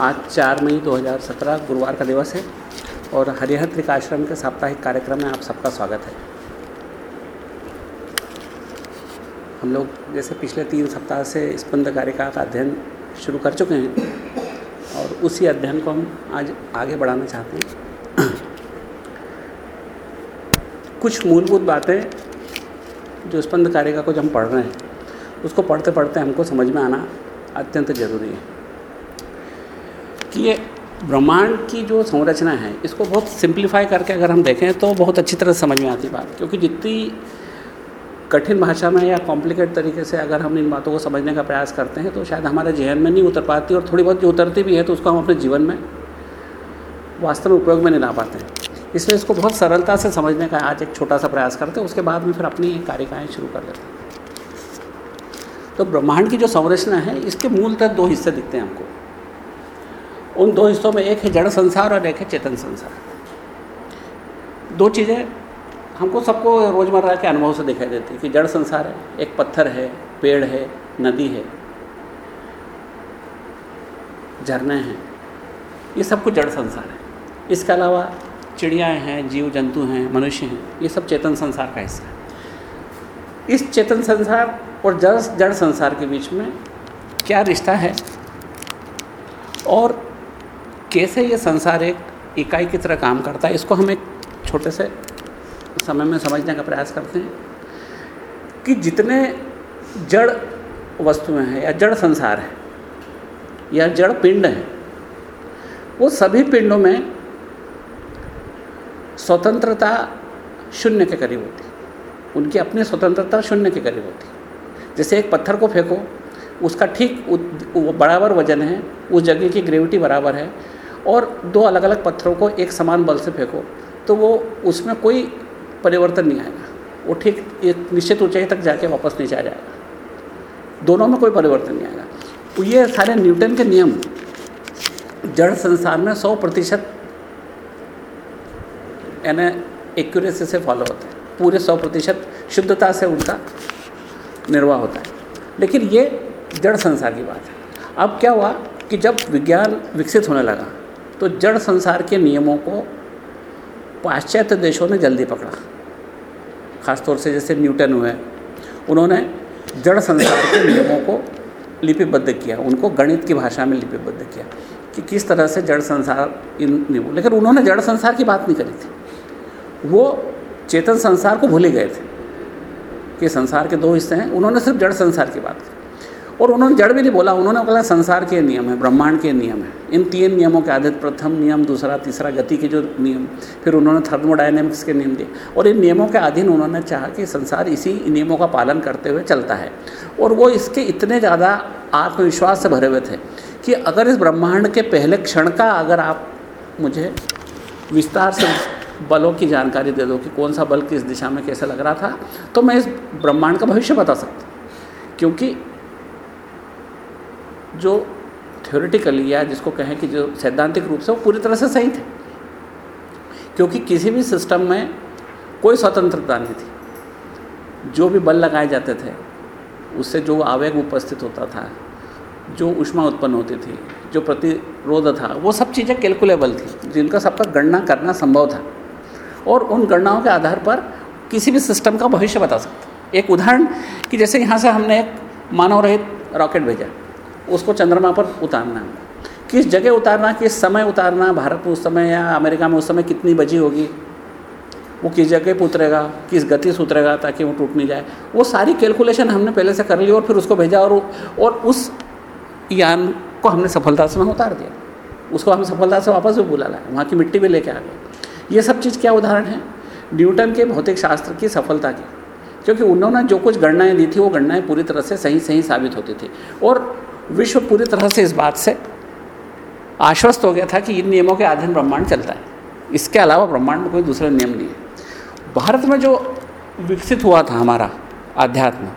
आज चार मई 2017 गुरुवार का दिवस है और हरिहर त्रिकाश्रम के साप्ताहिक कार्यक्रम में आप सबका स्वागत है। हम लोग जैसे पिछले तीन सप्ताह से स्पंद कारिका का अध्ययन शुरू कर चुके हैं और उसी अध्ययन को हम आज आगे बढ़ाना चाहते हैं। कुछ मूलभूत बातें जो स्पंद कारिका को जब हम पढ़ रहे हैं, उसको पढ़ते पढ़ते हमको समझ में आना अत्यंत ज़रूरी है। कि ये ब्रह्मांड की जो संरचना है, इसको बहुत सिंप्लीफाई करके अगर हम देखें तो बहुत अच्छी तरह समझ में आती बात। क्योंकि जितनी कठिन भाषा में या कॉम्प्लिकेट तरीके से अगर हम इन बातों को समझने का प्रयास करते हैं तो शायद हमारे जहन में नहीं उतर पाती और थोड़ी बहुत जो उतरती भी है तो उसको हम अपने जीवन में वास्तव में उपयोग में नहीं ला पाते हैं। इसलिए इसको बहुत सरलता से समझने का आज एक छोटा सा प्रयास करते हैं, उसके बाद में फिर अपनी कार्यकाएँ शुरू कर लेते हैं। तो ब्रह्मांड की जो संरचना है, इसके मूलतः दो हिस्से दिखते हैं हमको। उन दो हिस्सों में एक है जड़ संसार और एक है चेतन संसार। दो चीज़ें हमको सबको रोज़मर्रा के अनुभव से दिखाई देती है कि जड़ संसार है, एक पत्थर है, पेड़ है, नदी है, झरने हैं, ये सब कुछ जड़ संसार है। इसके अलावा चिड़ियाँ हैं जीव जंतु हैं, मनुष्य हैं, ये सब चेतन संसार का हिस्सा है। इस चेतन संसार और जड़ जड़ संसार के बीच में क्या रिश्ता है? और कैसे ये संसार एक इकाई की तरह काम करता है, इसको हम एक छोटे से समय में समझने का प्रयास करते हैं कि जितने जड़ वस्तुएँ हैं या जड़ संसार है या जड़ पिंड हैं, वो सभी पिंडों में स्वतंत्रता शून्य के करीब होती है। उनकी अपनी स्वतंत्रता शून्य के करीब होती है। जैसे एक पत्थर को फेंको, उसका ठीक बराबर वज़न है, उस जगह की ग्रेविटी बराबर है और दो अलग अलग पत्थरों को एक समान बल से फेंको तो वो उसमें कोई परिवर्तन नहीं आएगा। वो ठीक एक निश्चित ऊंचाई तक जाके वापस नीचे आ जाएगा। दोनों में कोई परिवर्तन नहीं आएगा। तो ये सारे न्यूटन के नियम, जड़ संसार में सौ प्रतिशत यानी एक्यूरेसी से फॉलो होते हैं। पूरे सौ प्रतिशत शुद्धता से उनका निर्वाह होता है। लेकिन ये जड़ संसार की बात है। अब क्या हुआ कि जब विज्ञान विकसित होने लगा तो जड़ संसार के नियमों को पाश्चात्य देशों ने जल्दी पकड़ा। ख़ासतौर से जैसे न्यूटन हुए, उन्होंने जड़ संसार के नियमों को लिपिबद्ध किया, उनको गणित की भाषा में लिपिबद्ध किया कि किस तरह से जड़ संसार इन नियमों, लेकिन उन्होंने जड़ संसार की बात नहीं करी थी। वो चेतन संसार को भूले गए थे कि संसार के दो हिस्से हैं, उन्होंने सिर्फ़ जड़ संसार की बात की। और उन्होंने जड़ भी नहीं बोला, उन्होंने बोला संसार के नियम है, ब्रह्मांड के नियम है। इन तीन नियमों के आधारित प्रथम नियम, दूसरा, तीसरा गति के जो नियम, फिर उन्होंने थर्मोडाइनमिक्स के नियम दिए। और इन नियमों के अधीन उन्होंने चाहा कि संसार इसी नियमों का पालन करते हुए चलता है। और वो इसके इतने ज़्यादा आत्मविश्वास से भरे हुए थे कि अगर इस ब्रह्मांड के पहले क्षण का अगर आप मुझे विस्तार से बलों की जानकारी दे दो कि कौन सा बल किस दिशा में कैसे लग रहा था तो मैं इस ब्रह्मांड का भविष्य बता सकता। क्योंकि जो थ्योरेटिकली या जिसको कहें कि जो सैद्धांतिक रूप से वो पूरी तरह से सही थे। क्योंकि किसी भी सिस्टम में कोई स्वतंत्रता नहीं थी। जो भी बल लगाए जाते थे, उससे जो आवेग उपस्थित होता था, जो उष्मा उत्पन्न होती थी, जो प्रतिरोध था, वो सब चीज़ें कैलकुलेबल थी, जिनका सबका गणना करना संभव था। और उन गणनाओं के आधार पर किसी भी सिस्टम का भविष्य बता सकते एक उदाहरण कि जैसे यहाँ से हमने एक मानव रहित रॉकेट भेजा। उसको चंद्रमा पर उतारना। किस जगह उतारना, किस समय उतारना, भारत में उस समय या अमेरिका में उस समय कितनी बजी होगी? वो किस जगह पर उतरेगा, किस गति से उतरेगा ताकि वो टूट नहीं जाए? वो सारी कैलकुलेशन हमने पहले से कर ली और फिर उसको भेजा और और उस यान को हमने सफलता से वहाँ उतार दिया। उसको हम सफलता से वापस भी बुला लाए वहाँ की मिट्टी भी लेके आ गए। ये सब चीज़ क्या उदाहरण है? न्यूटन के भौतिक शास्त्र की सफलता की। क्योंकि उन्होंने जो कुछ गणनाएँ दी थी, वो गणनाएँ पूरी तरह से सही सही साबित होती थी। और विश्व पूरी तरह से इस बात से आश्वस्त हो गया था कि इन नियमों के अधीन ब्रह्मांड चलता है। इसके अलावा ब्रह्मांड में कोई दूसरा नियम नहीं है। भारत में जो विकसित हुआ था हमारा आध्यात्म,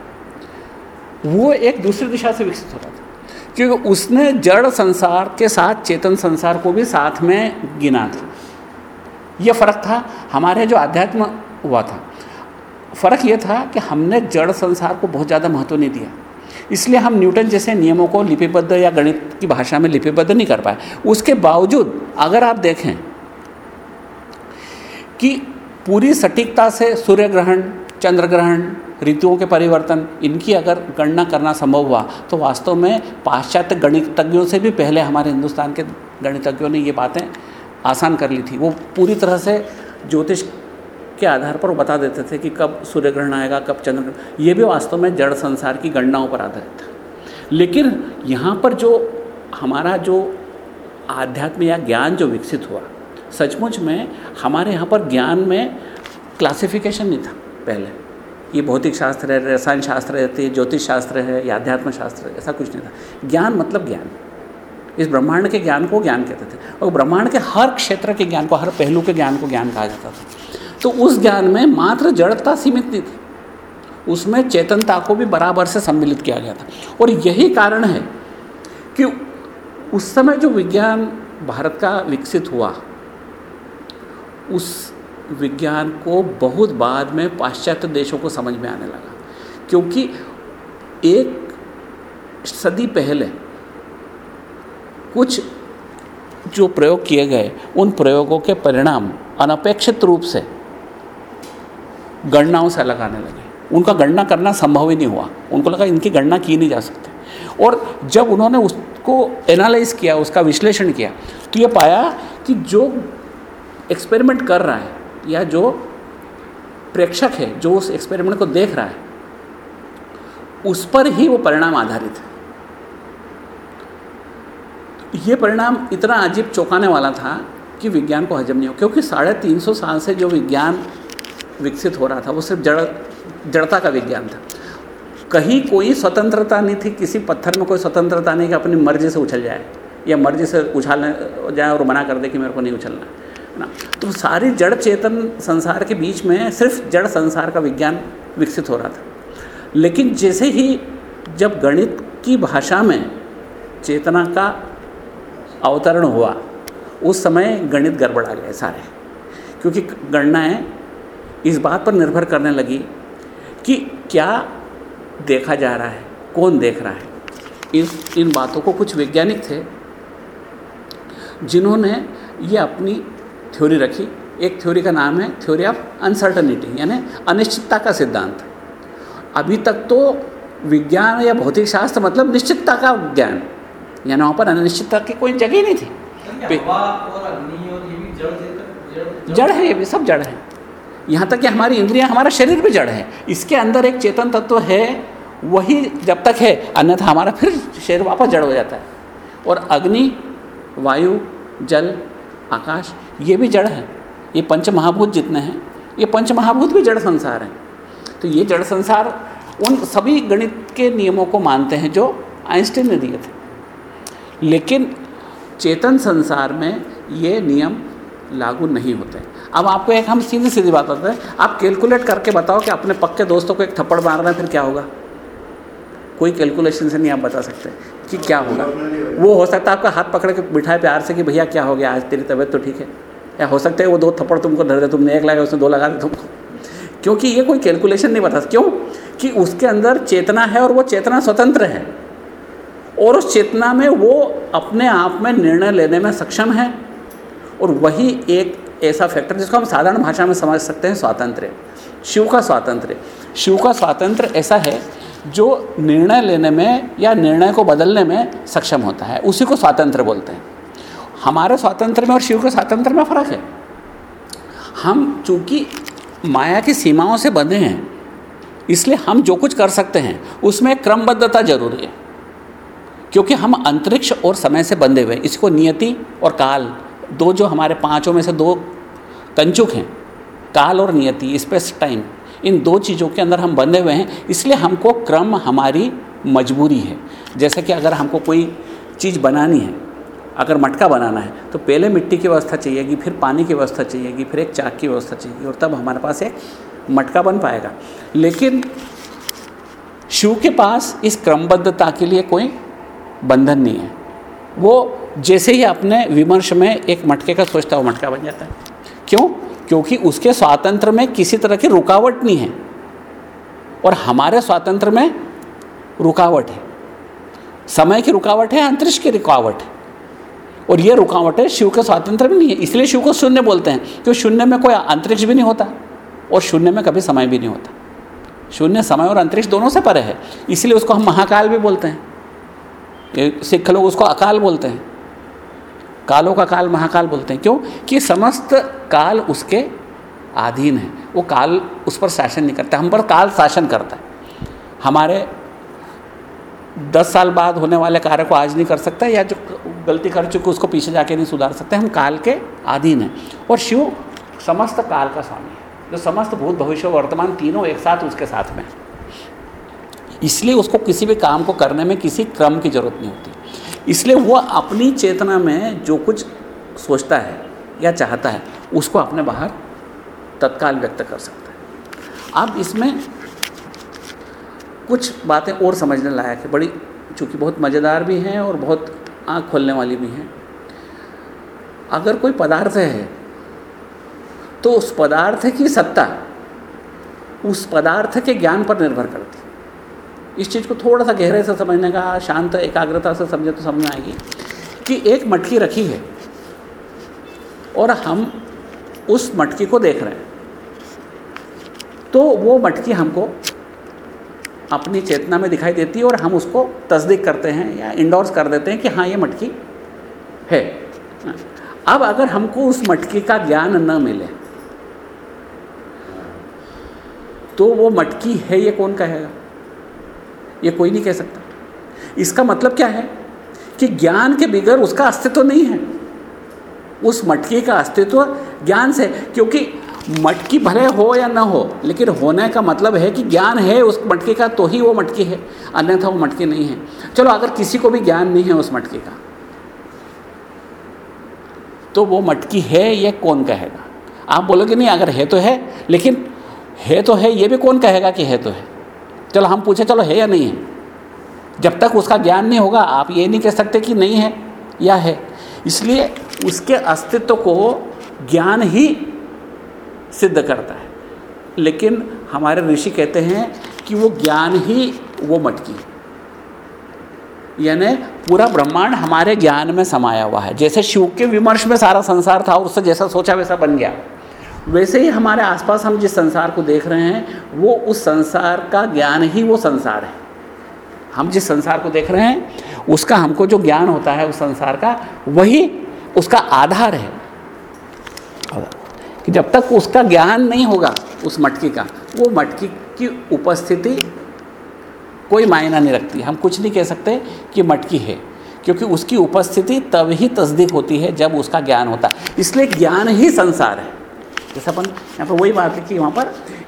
वो एक दूसरी दिशा से विकसित हो रहा था। क्योंकि उसने जड़ संसार के साथ चेतन संसार को भी साथ में गिना था। ये फ़र्क था, हमारे जो अध्यात्म हुआ था, फ़र्क ये था कि हमने जड़ संसार को बहुत ज़्यादा महत्व नहीं दिया। इसलिए हम न्यूटन जैसे नियमों को लिपिबद्ध या गणित की भाषा में लिपिबद्ध नहीं कर पाए। उसके बावजूद, अगर आप देखें कि पूरी सटीकता से सूर्य ग्रहण, चंद्र ग्रहण, ऋतुओं के परिवर्तन, इनकी अगर गणना करना संभव हुआ तो वास्तव में पाश्चात्य गणितज्ञों से भी पहले हमारे हिंदुस्तान के गणितज्ञों ने ये बातें आसान कर ली थी। वो पूरी तरह से ज्योतिष के आधार पर वो बता देते थे कि कब सूर्य ग्रहण आएगा, कब चंद्र ग्रहण। ये भी वास्तव में जड़ संसार की गणनाओं पर आधारित था। लेकिन यहाँ पर जो हमारा जो आध्यात्म या ज्ञान जो विकसित हुआ, सचमुच में हमारे यहाँ पर ज्ञान में क्लासिफिकेशन नहीं था पहले। ये भौतिक शास्त्र है, रसायन शास्त्र है ज्योतिष शास्त्र है, या अध्यात्म शास्त्र है, ऐसा कुछ नहीं था। ज्ञान मतलब ज्ञान। इस ब्रह्मांड के ज्ञान को ज्ञान कहते थे। और ब्रह्मांड के हर क्षेत्र के ज्ञान को, हर पहलू के ज्ञान को ज्ञान कहा जाता था। तो उस ज्ञान में मात्र जड़ता सीमित नहीं थी। उसमें चेतनता को भी बराबर से सम्मिलित किया गया था। और यही कारण है कि उस समय जो विज्ञान भारत का विकसित हुआ, उस विज्ञान को बहुत बाद में पाश्चात्य देशों को समझ में आने लगा। क्योंकि एक सदी पहले कुछ जो प्रयोग किए गए, उन प्रयोगों के परिणाम अनपेक्षित रूप से गणनाओं से अलग आने लगे। उनका गणना करना संभव ही नहीं हुआ। उनको लगा इनकी गणना की नहीं जा सकती। और जब उन्होंने उसको एनालाइज किया, उसका विश्लेषण किया तो ये पाया कि जो एक्सपेरिमेंट कर रहा है, या जो प्रेक्षक है, जो उस एक्सपेरिमेंट को देख रहा है, उस पर ही वो परिणाम आधारित है। ये परिणाम इतना अजीब चौंकाने वाला था कि विज्ञान को हजम नहीं हो क्योंकि साढ़े तीन सौ साल से जो विज्ञान विकसित हो रहा था, वो सिर्फ़ जड़, जड़ता का विज्ञान था। कहीं कोई स्वतंत्रता नहीं थी, किसी पत्थर में कोई स्वतंत्रता नहीं कि अपनी मर्ज़ी से उछल जाए, या मर्ज़ी से उछालने जाए और मना कर दे कि मेरे को नहीं उछलना है ना। तो सारी जड़ चेतन संसार के बीच में सिर्फ़ जड़ संसार का विज्ञान विकसित हो रहा था। लेकिन जैसे ही जब गणित की भाषा में चेतना का अवतरण हुआ, उस समय गणित गड़बड़ा गए सारे, क्योंकि गणनाएँ इस बात पर निर्भर करने लगी कि क्या देखा जा रहा है कौन देख रहा है। इस इन बातों को कुछ वैज्ञानिक थे जिन्होंने ये अपनी थ्योरी रखी। एक थ्योरी का नाम है थ्योरी ऑफ़ अनसर्टनिटी यानी अनिश्चितता का सिद्धांत। अभी तक तो विज्ञान या भौतिक शास्त्र मतलब निश्चितता का ज्ञान यानी वहाँ पर अनिश्चितता की कोई जगह नहीं थी। जड़ है ये भी सब जड़ है। यहाँ तक कि हमारी इंद्रियाँ हमारा शरीर भी जड़ है। इसके अंदर एक चेतन तत्व है, वही जब तक है, अन्यथा हमारा फिर शरीर वापस जड़ हो जाता है। और अग्नि, वायु, जल, आकाश, ये भी जड़ है। ये पंच महाभूत जितने हैं, ये पंच महाभूत भी जड़ संसार हैं। तो ये जड़ संसार उन सभी गणित के नियमों को मानते हैं जो आइंस्टीन ने दिए थे। लेकिन चेतन संसार में ये नियम लागू नहीं होते। अब आपको एक हम सीधी सीधी बात बताते हैं। आप कैलकुलेट करके बताओ कि अपने पक्के दोस्तों को एक थप्पड़ मारना है, फिर क्या होगा? कोई कैलकुलेशन से नहीं आप बता सकते कि क्या होगा। वो हो सकता है आपका हाथ पकड़ के बिठाए प्यार से कि भैया क्या हो गया, आज तेरी तबीयत तो ठीक है। या हो सकता है वो दो थप्पड़ तुमको धर दे, तुमने एक लगाया उसने दो लगा दे तुमको। क्योंकि ये कोई कैलकुलेशन नहीं बता क्यों? कि उसके अंदर चेतना है और वो चेतना स्वतंत्र है। और उस चेतना में वो अपने आप में निर्णय लेने में सक्षम है। और वही एक ऐसा फैक्टर जिसको हम साधारण भाषा में समझ सकते हैं, स्वातंत्र्य। शिव का स्वातंत्र्य। शिव का स्वातंत्र ऐसा है, जो निर्णय लेने में या निर्णय को बदलने में सक्षम होता है। उसी को स्वातंत्र बोलते हैं। हमारे स्वातंत्र में और शिव के स्वातंत्र में फ़र्क है। हम चूँकि माया की सीमाओं से बंधे हैं, इसलिए हम जो कुछ कर सकते हैं, उसमें क्रमबद्धता ज़रूरी है। क्योंकि हम अंतरिक्ष और समय से बंधे हुए इसको नियति और काल दो जो हमारे पाँचों में से दो कंचुक हैं, काल और नियति स्पेस टाइम इन दो चीज़ों के अंदर हम बंधे हुए हैं, इसलिए हमको क्रम हमारी मजबूरी है। जैसे कि अगर हमको कोई चीज़ बनानी है, अगर मटका बनाना है तो पहले मिट्टी की व्यवस्था चाहिएगी, फिर पानी की व्यवस्था चाहिएगी, फिर एक चाक की व्यवस्था चाहिए और तब हमारे पास एक मटका बन पाएगा। लेकिन शिव के पास इस क्रमबद्धता के लिए कोई बंधन नहीं है। वो जैसे ही अपने विमर्श में एक मटके का सोचता वो मटका बन जाता है। क्यों? क्योंकि उसके स्वातंत्र में किसी तरह की रुकावट नहीं है। और हमारे स्वातंत्र में रुकावट है। समय की रुकावट है, अंतरिक्ष की रुकावट है। और ये रुकावट शिव के स्वातंत्र में नहीं है। इसलिए शिव को शून्य बोलते हैं, क्योंकि शून्य में कोई अंतरिक्ष भी नहीं होता और शून्य में कभी समय भी नहीं होता। शून्य समय और अंतरिक्ष दोनों से परे है। इसलिए उसको हम महाकाल भी बोलते हैं। सिख लोग उसको अकाल बोलते हैं। कालों का काल, महाकाल बोलते हैं। क्यों? कि समस्त काल उसके अधीन है। वो काल उस पर शासन नहीं करता। हम पर काल शासन करता है। हमारे दस साल बाद होने वाले कार्य को आज नहीं कर सकता या जो गलती कर चुके, उसको पीछे जाके नहीं सुधार सकते। हम काल के अधीन हैं। और शिव समस्त काल का स्वामी है। जो समस्त भूत, भविष्य, वर्तमान तीनों एक साथ उसके साथ में इसलिए उसको किसी भी काम को करने में किसी क्रम की ज़रूरत नहीं होती। इसलिए वो अपनी चेतना में जो कुछ सोचता है या चाहता है, उसको अपने बाहर तत्काल व्यक्त कर सकता है। अब इसमें कुछ बातें और समझने लायक है। बड़ी, चूँकि बहुत मज़ेदार भी हैं और बहुत आँख खोलने वाली भी हैं। अगर कोई पदार्थ है तो उस पदार्थ की सत्ता उस पदार्थ के ज्ञान पर निर्भर करती है। इस चीज़ को थोड़ा सा गहरे से समझने का, शांत एकाग्रता से समझे तो समझ आएगी कि एक मटकी रखी है और हम उस मटकी को देख रहे हैं। तो वो मटकी हमको अपनी चेतना में दिखाई देती है और हम उसको तस्दीक करते हैं या इंडोर्स कर देते हैं कि हाँ ये मटकी है। अब अगर हमको उस मटकी का ज्ञान न मिले तो वो मटकी है, ये कौन कहेगा? ये कोई नहीं कह सकता। इसका मतलब क्या है? कि ज्ञान के बिगड़ उसका अस्तित्व नहीं है। उस मटकी का अस्तित्व ज्ञान से, क्योंकि मटकी भले हो या ना हो, लेकिन होने का मतलब है कि ज्ञान है उस मटकी का तो ही वो मटकी है। अन्यथा वो मटकी नहीं है। चलो, अगर किसी को भी ज्ञान नहीं है उस मटके का तो वो मटकी है ये कौन कहेगा? आप बोलोगे, नहीं, अगर है तो है, लेकिन है तो है, ये भी कौन कहेगा कि है तो है? चलो हम पूछे, चलो है या नहीं है? जब तक उसका ज्ञान नहीं होगा, आप ये नहीं कह सकते कि नहीं है या है। इसलिए उसके अस्तित्व को ज्ञान ही सिद्ध करता है। लेकिन हमारे ऋषि कहते हैं कि वो ज्ञान ही वो मटकी। यानी पूरा ब्रह्मांड हमारे ज्ञान में समाया हुआ है। जैसे शिव के विमर्श में सारा संसार था और उससे जैसा सोचा वैसा बन गया। वैसे ही हमारे आसपास हम जिस संसार को देख रहे हैं, वो उस संसार का ज्ञान ही वो संसार है। हम जिस संसार को देख रहे हैं, उसका हमको जो ज्ञान होता है उस संसार का, वही उसका आधार है। कि जब तक उसका ज्ञान नहीं होगा, उस मटकी का, वो मटकी की उपस्थिति कोई मायना नहीं रखती। हम कुछ नहीं कह सकते कि मटकी है, क्योंकि उसकी उपस्थिति तब ही तस्दीक होती है जब उसका ज्ञान होता। है इसलिए ज्ञान ही संसार है। जैसे अपन यहाँ पर वही बात लिखी वहाँ पर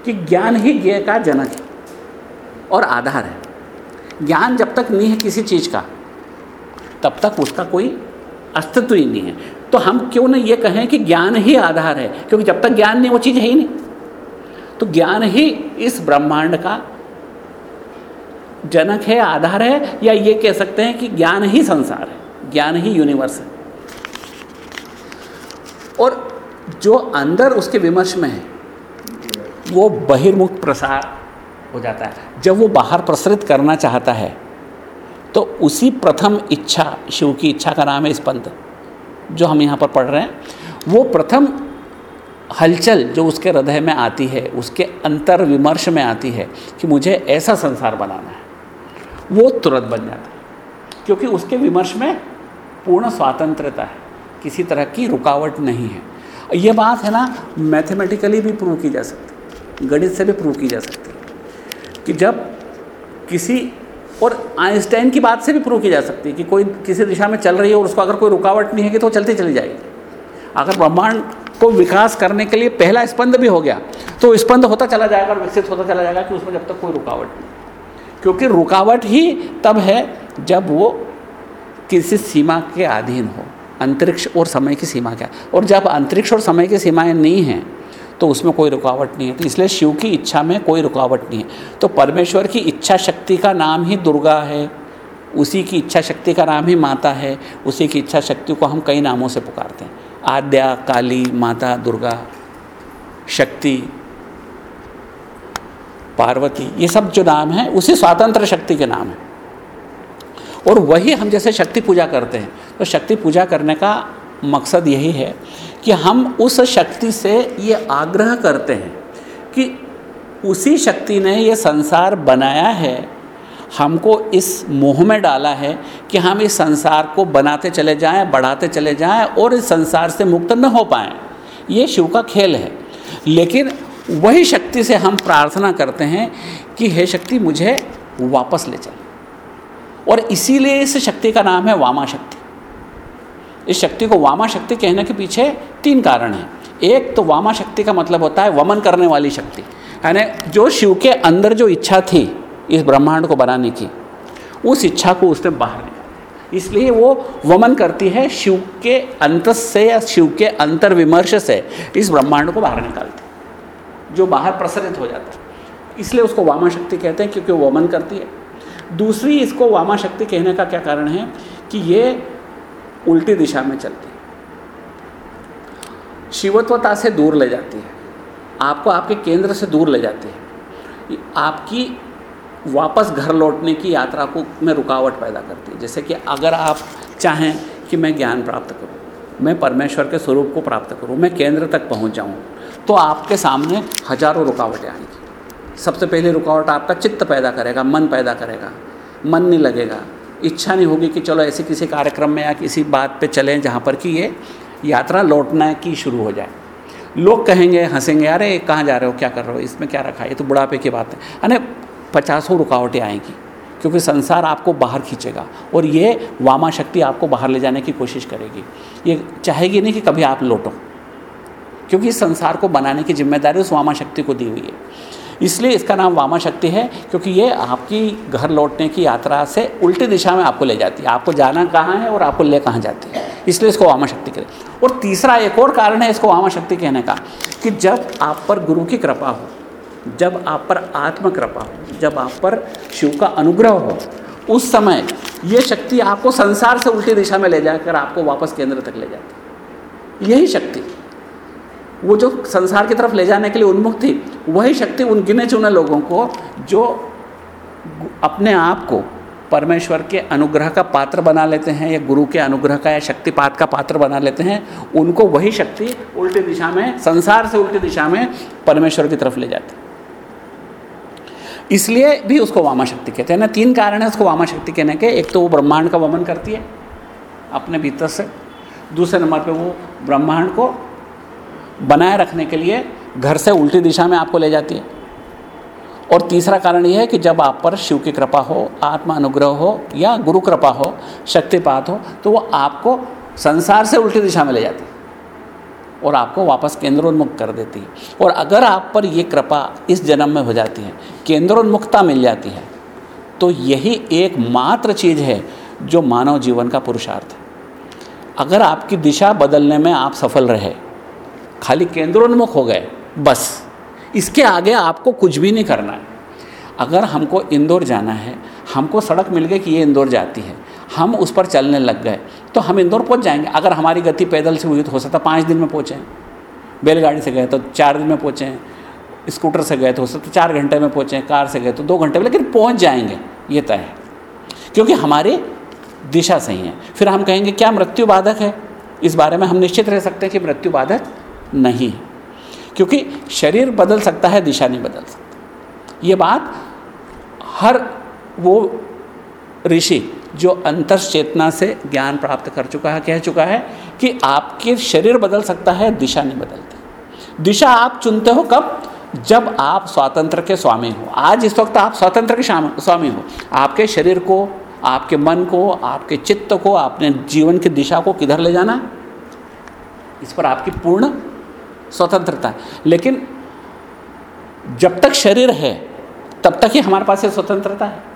कि ज्ञान ही ज्ञ का जनक है और आधार है। ज्ञान जब तक नहीं है किसी चीज़ का, तब तक उसका कोई अस्तित्व ही नहीं है। तो हम क्यों ना ये कहें कि ज्ञान ही आधार है? क्योंकि जब तक ज्ञान नहीं, वो चीज़ है ही नहीं। तो ज्ञान ही इस ब्रह्मांड का जनक है, आधार है, या ये कह सकते हैं कि ज्ञान ही संसार है, ज्ञान ही यूनिवर्स है। और जो अंदर उसके विमर्श में है, वो बहिर्मुख प्रसार हो जाता है। जब वो बाहर प्रसरित करना चाहता है तो उसी प्रथम इच्छा, शिव की इच्छा का नाम है स्पंद जो हम यहाँ पर पढ़ रहे हैं। वो प्रथम हलचल जो उसके हृदय में आती है, उसके अंतर विमर्श में आती है कि मुझे ऐसा संसार बनाना है, वो तुरंत बन जाता है। क्योंकि उसके विमर्श में पूर्ण स्वतंत्रता है, किसी तरह की रुकावट नहीं है। ये बात है ना मैथमेटिकली भी प्रूव की जा सकती, गणित से भी प्रूव की जा सकती है कि जब किसी, और आइंस्टाइन की बात से भी प्रूव की जा सकती है कि कोई किसी दिशा में चल रही है और उसको अगर कोई रुकावट नहीं है तो चलती चली जाएगी। अगर ब्रह्मांड को विकास करने के लिए पहला स्पंद भी हो गया तो स्पंद होता चला जाएगा और विकसित होता चला जाएगा कि उसमें जब तक कोई रुकावट नहीं क्योंकि रुकावट ही तब है जब वो किसी सीमा के अधीन हो। अंतरिक्ष और समय की सीमा क्या और जब अंतरिक्ष और समय की सीमाएँ नहीं हैं तो उसमें कोई रुकावट नहीं है। तो इसलिए शिव की इच्छा में कोई रुकावट नहीं है। तो परमेश्वर की इच्छा शक्ति का नाम ही दुर्गा है। उसी की इच्छा शक्ति का नाम ही माता है। उसी की इच्छा शक्ति को हम कई नामों से पुकारते हैं। आद्या, काली, माता, दुर्गा, शक्ति, पार्वती, ये सब जो नाम है, उसी स्वतंत्र शक्ति के नाम है। और वही हम जैसे शक्ति पूजा करते हैं। तो शक्ति पूजा करने का मकसद यही है कि हम उस शक्ति से ये आग्रह करते हैं कि उसी शक्ति ने ये संसार बनाया है, हमको इस मोह में डाला है कि हम इस संसार को बनाते चले जाएँ, बढ़ाते चले जाएँ और इस संसार से मुक्त न हो पाएँ। ये शिव का खेल है। लेकिन वही शक्ति से हम प्रार्थना करते हैं कि हे शक्ति, मुझे वापस ले चले। और इसीलिए इस शक्ति का नाम है वामा शक्ति। इस शक्ति को वामा शक्ति कहने के पीछे तीन कारण हैं। एक तो वामा शक्ति का मतलब होता है वमन करने वाली शक्ति। यानी जो शिव के अंदर जो इच्छा थी इस ब्रह्मांड को बनाने की, उस इच्छा को उसने बाहर निकाला इसलिए वो वमन करती है शिव के अंत से या शिव के अंतर विमर्श से इस ब्रह्मांड को बाहर निकालती जो बाहर प्रसरित हो जाता है। इसलिए उसको वामा शक्ति कहते हैं क्योंकि वो वमन करती है। दूसरी इसको वामा शक्ति कहने का क्या कारण है कि ये उल्टी दिशा में चलती है। शिवत्वता से दूर ले जाती है। आपको आपके केंद्र से दूर ले जाती है। आपकी वापस घर लौटने की यात्रा को में रुकावट पैदा करती है। जैसे कि अगर आप चाहें कि मैं ज्ञान प्राप्त करूँ, मैं परमेश्वर के स्वरूप को प्राप्त करूँ, मैं केंद्र तक पहुँच जाऊँ तो आपके सामने हज़ारों रुकावटें आएँगी। सबसे पहले रुकावट आपका चित्त पैदा करेगा, मन पैदा करेगा। मन नहीं लगेगा। इच्छा नहीं होगी कि चलो ऐसे किसी कार्यक्रम में या किसी बात पे चलें जहाँ पर कि ये यात्रा लौटना की शुरू हो जाए। लोग कहेंगे, हंसेंगे, अरे, कहाँ जा रहे हो? क्या कर रहे हो? इसमें क्या रखा है? ये तो बुढ़ापे की बात है। अरे, पचासों रुकावटें आएँगी, क्योंकि संसार आपको बाहर खींचेगा और ये वामा शक्ति आपको बाहर ले जाने की कोशिश करेगी। ये चाहेगी नहीं कि कभी आप लौटो, क्योंकि इस संसार को बनाने की ज़िम्मेदारी उस वामा शक्ति को दी हुई है। इसलिए इसका नाम वामा शक्ति है, क्योंकि ये आपकी घर लौटने की यात्रा से उल्टी दिशा में आपको ले जाती है। आपको जाना कहाँ है और आपको ले कहाँ जाती है। इसलिए इसको वामा शक्ति करें और तीसरा एक और कारण है इसको वामा शक्ति कहने का, कि जब आप पर गुरु की कृपा हो, जब आप पर आत्म कृपा हो, जब आप पर शिव का अनुग्रह हो, उस समय ये शक्ति आपको संसार से उल्टी दिशा में ले जाकर आपको वापस केंद्र तक ले जाती है। यही शक्ति। वो जो संसार की तरफ़ ले जाने के लिए उन्मुख थी, वही शक्ति उन गिने चुने लोगों को जो अपने आप को परमेश्वर के अनुग्रह का पात्र बना लेते हैं, या गुरु के अनुग्रह का, या शक्तिपात का पात्र बना लेते हैं, उनको वही शक्ति उल्टी दिशा में, संसार से उल्टी दिशा में परमेश्वर की तरफ़ ले जाती इसलिए भी उसको वामा शक्ति कहते हैं। ना, तीन कारण है उसको वामा शक्ति कहने के। एक तो वो ब्रह्मांड का वमन करती है, अपने भीतर से। दूसरे नंबर पे वो ब्रह्मांड को बनाए रखने के लिए घर से उल्टी दिशा में आपको ले जाती है। और तीसरा कारण यह है कि जब आप पर शिव की कृपा हो, आत्मा अनुग्रह हो, या गुरु कृपा हो, शक्तिपात हो तो वो आपको संसार से उल्टी दिशा में ले जाती है। और आपको वापस केंद्रोन्मुख कर देती है। और अगर आप पर ये कृपा इस जन्म में हो जाती है, केंद्रोन्मुखता मिल जाती है तो यही एकमात्र चीज़ है जो मानव जीवन का पुरुषार्थ है। अगर आपकी दिशा बदलने में आप सफल रहे खाली केंद्रोन्मुख हो गए, बस। इसके आगे आपको कुछ भी नहीं करना है। अगर हमको इंदौर जाना है, हमको सड़क मिल गई कि ये इंदौर जाती है, हम उस पर चलने लग गए तो हम इंदौर पहुँच जाएँगे। अगर हमारी गति पैदल से हुई तो हो सकता है पाँच दिन में पहुँचें। बैलगाड़ी से गए तो चार दिन में पहुँचें। स्कूटर से गए तो हो सकता चार घंटे में पहुँचें, कार से गए तो दो घंटे में, लेकिन पहुँच जाएँगे, ये तय है। क्योंकि हमारी दिशा सही है। फिर हम कहेंगे, क्या मृत्यु बाधक है? इस बारे में हम निश्चित रह सकते हैं कि मृत्यु बाधक नहीं। है क्योंकि शरीर बदल सकता है, दिशा नहीं बदल सकता। ये बात हर वो ऋषि जो अंतर चेतना से ज्ञान प्राप्त कर चुका है, कह चुका है कि आपके शरीर बदल सकता है, दिशा नहीं बदलती। दिशा आप चुनते हो कब? जब आप स्वातंत्र के स्वामी हो। आज इस वक्त आप स्वातंत्र के स्वामी हो। आपके शरीर को, आपके मन को, आपके चित्त को, आपने जीवन की दिशा को किधर ले जाना? इस पर आपकी पूर्ण स्वतंत्रता लेकिन जब तक शरीर है, तब तक ही हमारे पास ये स्वतंत्रता है।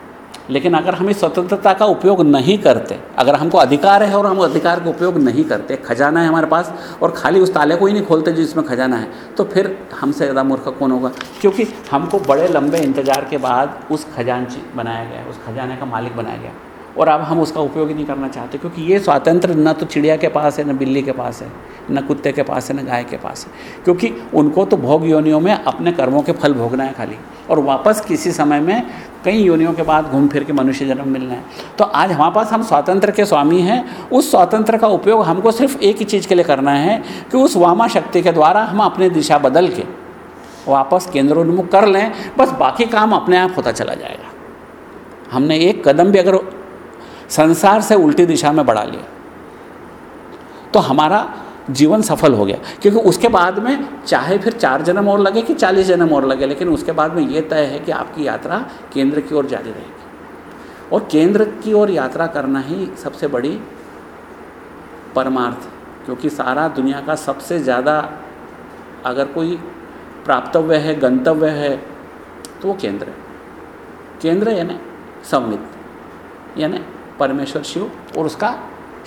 लेकिन अगर हम इस स्वतंत्रता का उपयोग नहीं करते, अगर हमको अधिकार है और हम अधिकार का उपयोग नहीं करते, खजाना है हमारे पास और खाली उस ताले को ही नहीं खोलते जिसमें खजाना है तो फिर हमसे ज़्यादा मूर्ख कौन होगा? क्योंकि हमको बड़े लंबे इंतज़ार के बाद उस खजानची बनाया गया उस खजाने का मालिक बनाया गया और अब हम उसका उपयोग ही नहीं करना चाहते, क्योंकि ये स्वातंत्र न तो चिड़िया के पास है, न बिल्ली के पास है, न कुत्ते के पास है, न गाय के पास है। क्योंकि उनको तो भोग योनियों में अपने कर्मों के फल भोगना है खाली। और वापस किसी समय में कई योनियों के बाद घूम फिर के मनुष्य जन्म मिलना है। तो आज हमारे पास हम स्वातंत्र के स्वामी हैं। उस स्वातंत्र का उपयोग हमको सिर्फ़ एक ही चीज़ के लिए करना है कि उस वामा शक्ति के द्वारा हम अपनी दिशा बदल के वापस केंद्रोन्मुख कर लें। बस बाकी काम अपने आप होता चला जाएगा। हमने एक कदम भी अगर संसार से उल्टी दिशा में बढ़ा लिया। तो हमारा जीवन सफल हो गया। क्योंकि उसके बाद में चाहे फिर चार जन्म और लगे कि चालीस जन्म और लगे, लेकिन उसके बाद में ये तय है कि आपकी यात्रा केंद्र की ओर जारी रहेगी। और केंद्र की ओर यात्रा करना ही सबसे बड़ी परमार्थ, क्योंकि सारा दुनिया का सबसे ज़्यादा अगर कोई प्राप्तव्य है, गंतव्य है तो वो केंद्र है। केंद्र यानी संवित यानी परमेश्वर शिव और उसका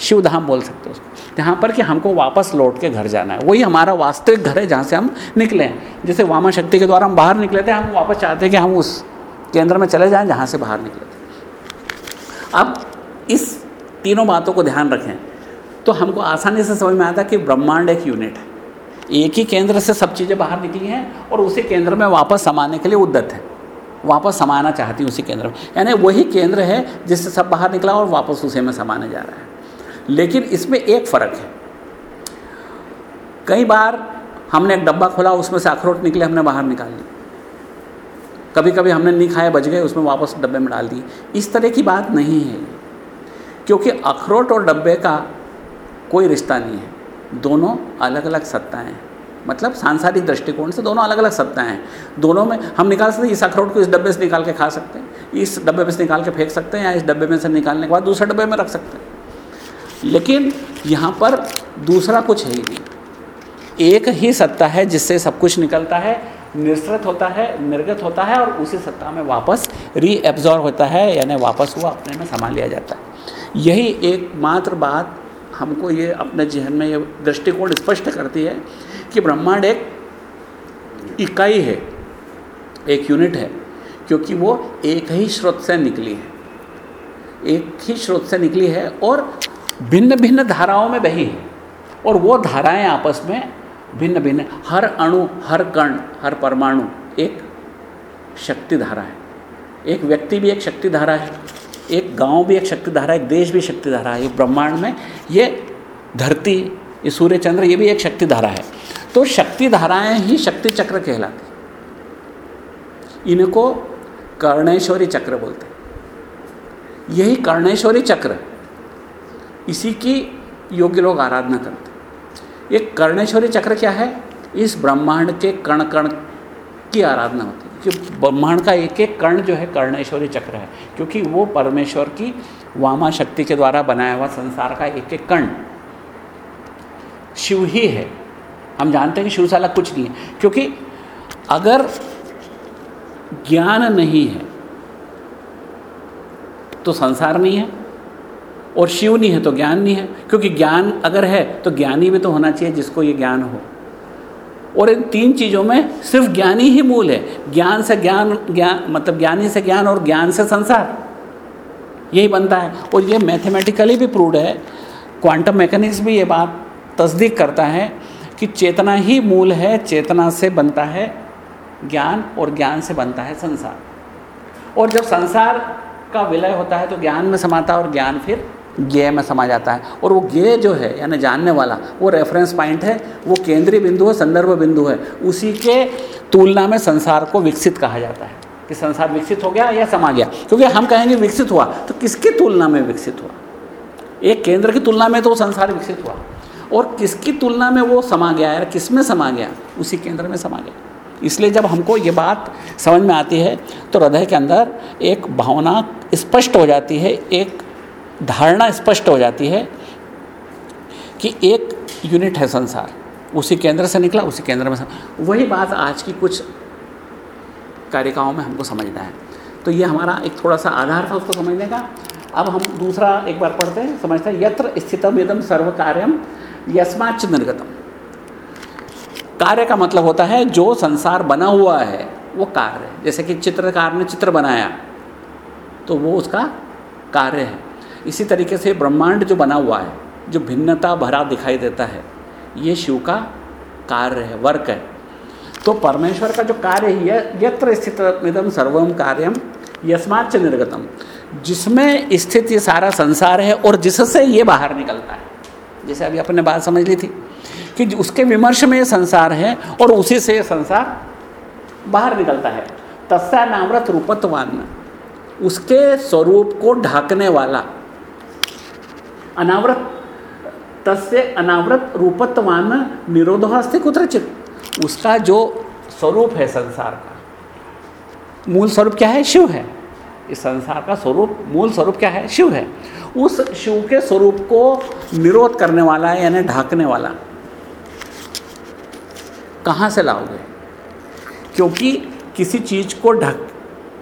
शिव धाम बोल सकते हो उसको। जहाँ पर कि हमको वापस लौट के घर जाना है। वही हमारा वास्तविक घर है जहाँ से हम निकले हैं। जैसे वामा शक्ति के द्वारा हम बाहर निकले थे, हम वापस चाहते हैं कि हम उस केंद्र में चले जाएँ जहाँ से बाहर निकले थे। अब इस तीनों बातों को ध्यान रखें। तो हमको आसानी से समझ में आता कि ब्रह्मांड एक यूनिट है। एक ही केंद्र से सब चीज़ें बाहर निकली हैं और उसी केंद्र में वापस समाने के लिए उद्दत है। वापस समाना चाहती हूँ उसी केंद्र में। यानी वही केंद्र है जिससे सब बाहर निकला और वापस उसी में समाने जा रहा है। लेकिन इसमें एक फ़र्क है। कई बार हमने एक डब्बा खोला, उसमें से अखरोट निकले, हमने बाहर निकाल ली कभी कभी हमने नहीं खाए, बच गए, उसमें वापस डब्बे में डाल दिए। इस तरह की बात नहीं है। क्योंकि अखरोट और डब्बे का कोई रिश्ता नहीं है। दोनों अलग अलग सत्ताएँ हैं। मतलब सांसारिक दृष्टिकोण से दोनों अलग अलग सत्ताएँ हैं। दोनों में हम निकाल सकते हैं, इस अखरोट को इस डब्बे से निकाल के खा सकते हैं, इस डब्बे में से निकाल के फेंक सकते हैं या इस डब्बे में से निकालने के बाद दूसरे डब्बे में रख सकते हैं। लेकिन यहाँ पर दूसरा कुछ है ही नहीं। एक ही सत्ता है जिससे सब कुछ निकलता है निश्रित होता है, निर्गत होता है और उसी सत्ता में वापस रीएब्जॉर्व होता है, यानी वापस वो अपने में संभाल लिया जाता है। यही एकमात्र बात हमको ये अपने जहन में ये दृष्टिकोण स्पष्ट करती है कि ब्रह्मांड एक इकाई है, एक यूनिट है, क्योंकि वो एक ही स्रोत से निकली है। एक ही स्रोत से निकली है और भिन्न भिन्न धाराओं में बही है। और वो धाराएँ आपस में भिन्न भिन्न हर अणु, हर कण, हर परमाणु एक शक्ति धारा है। एक व्यक्ति भी एक शक्ति धारा है, एक गाँव भी एक शक्ति धारा है, एक देश भी शक्ति धारा है। एक ब्रह्मांड में ये धरती ये सूर्य चंद्र, ये भी एक शक्ति धारा है। तो शक्ति धाराएँ ही शक्ति चक्र कहलाती इनको कर्णेश्वरी चक्र बोलते हैं। यही कर्णेश्वरी चक्र, इसी की योग्य लोग आराधना करते हैं। ये कर्णेश्वरी चक्र क्या है? इस ब्रह्मांड के कण कण की आराधना होती है। कि ब्रह्मांड का एक एक कर्ण जो है कर्णेश्वरी चक्र है, क्योंकि वो परमेश्वर की वामा शक्ति के द्वारा बनाया हुआ संसार का एक एक कर्ण शिव ही है। हम जानते हैं कि शिव से कुछ नहीं है, क्योंकि अगर ज्ञान नहीं है तो संसार नहीं है, और शिव नहीं है तो ज्ञान नहीं है, क्योंकि ज्ञान अगर है तो ज्ञानी भी तो होना चाहिए जिसको ये ज्ञान हो। और इन तीन चीज़ों में सिर्फ़ ज्ञानी ही मूल है, ज्ञान से ज्ञान ज्ञान मतलब ज्ञानी से ज्ञान और ज्ञान से संसार। यही बनता है। और ये मैथमेटिकली भी प्रूव्ड है, क्वांटम मैकेनिक्स भी ये बात तस्दीक करता है कि चेतना ही मूल है, चेतना से बनता है ज्ञान और ज्ञान से बनता है संसार। और जब संसार का विलय होता है तो ज्ञान में समाता है और ज्ञान फिर ज्ञ में समा जाता है। और वो ज्ञ जो है, यानी जानने वाला, वो रेफरेंस पॉइंट है, वो केंद्रीय बिंदु है, संदर्भ बिंदु है, उसी के तुलना में संसार को विकसित कहा जाता है कि संसार विकसित हो गया या समा गया। क्योंकि हम कहेंगे विकसित हुआ तो किसकी तुलना में विकसित हुआ? एक केंद्र की तुलना में तो संसार विकसित हुआ। और किसकी तुलना में वो समा गया या किसमें समा गया? उसी केंद्र में समा गया। इसलिए जब हमको ये बात समझ में आती है तो हृदय के अंदर एक भावना स्पष्ट हो जाती है, एक धारणा स्पष्ट हो जाती है कि एक यूनिट है संसार। उसी केंद्र से निकला, उसी केंद्र में वही बात आज की कुछ कारिकाओं में हमको समझना है। तो ये हमारा एक थोड़ा सा आधार था उसको समझने का। अब हम दूसरा एक बार पढ़ते हैं, समझते हैं, यत्र स्थितम यदम सर्व कार्यम यस्माच निर्गतम कार्य का मतलब होता है, जो संसार बना हुआ है, वो कार्य है। जैसे कि चित्रकार ने चित्र बनाया तो वो उसका कार्य है। इसी तरीके से ब्रह्मांड जो बना हुआ है, जो भिन्नता भरा दिखाई देता है, ये शिव का कार्य है, वर्क है। तो परमेश्वर का जो कार्य है यत्र स्थित इदम सर्वम कार्यम यस्माच निर्गतम जिसमें स्थित ये सारा संसार है, और जिससे ये बाहर निकलता है। जैसे अभी अपने बात समझ ली थी कि उसके विमर्श में संसार है और उसी से संसार बाहर निकलता है। तस्या नामृत रूपत्वान। उसके स्वरूप को ढाकने वाला। अनावृत। तस्य अनावृत रूपत्वान निरोध अस्ति कुत्रचित। उसका जो स्वरूप है संसार का, मूल स्वरूप क्या है? शिव है। इस संसार का स्वरूप, मूल स्वरूप क्या है? शिव है। उस शिव के स्वरूप को निरोध करने वाला है, यानी ढाकने वाला। कहाँ से लाओगे? क्योंकि किसी चीज़ को ढक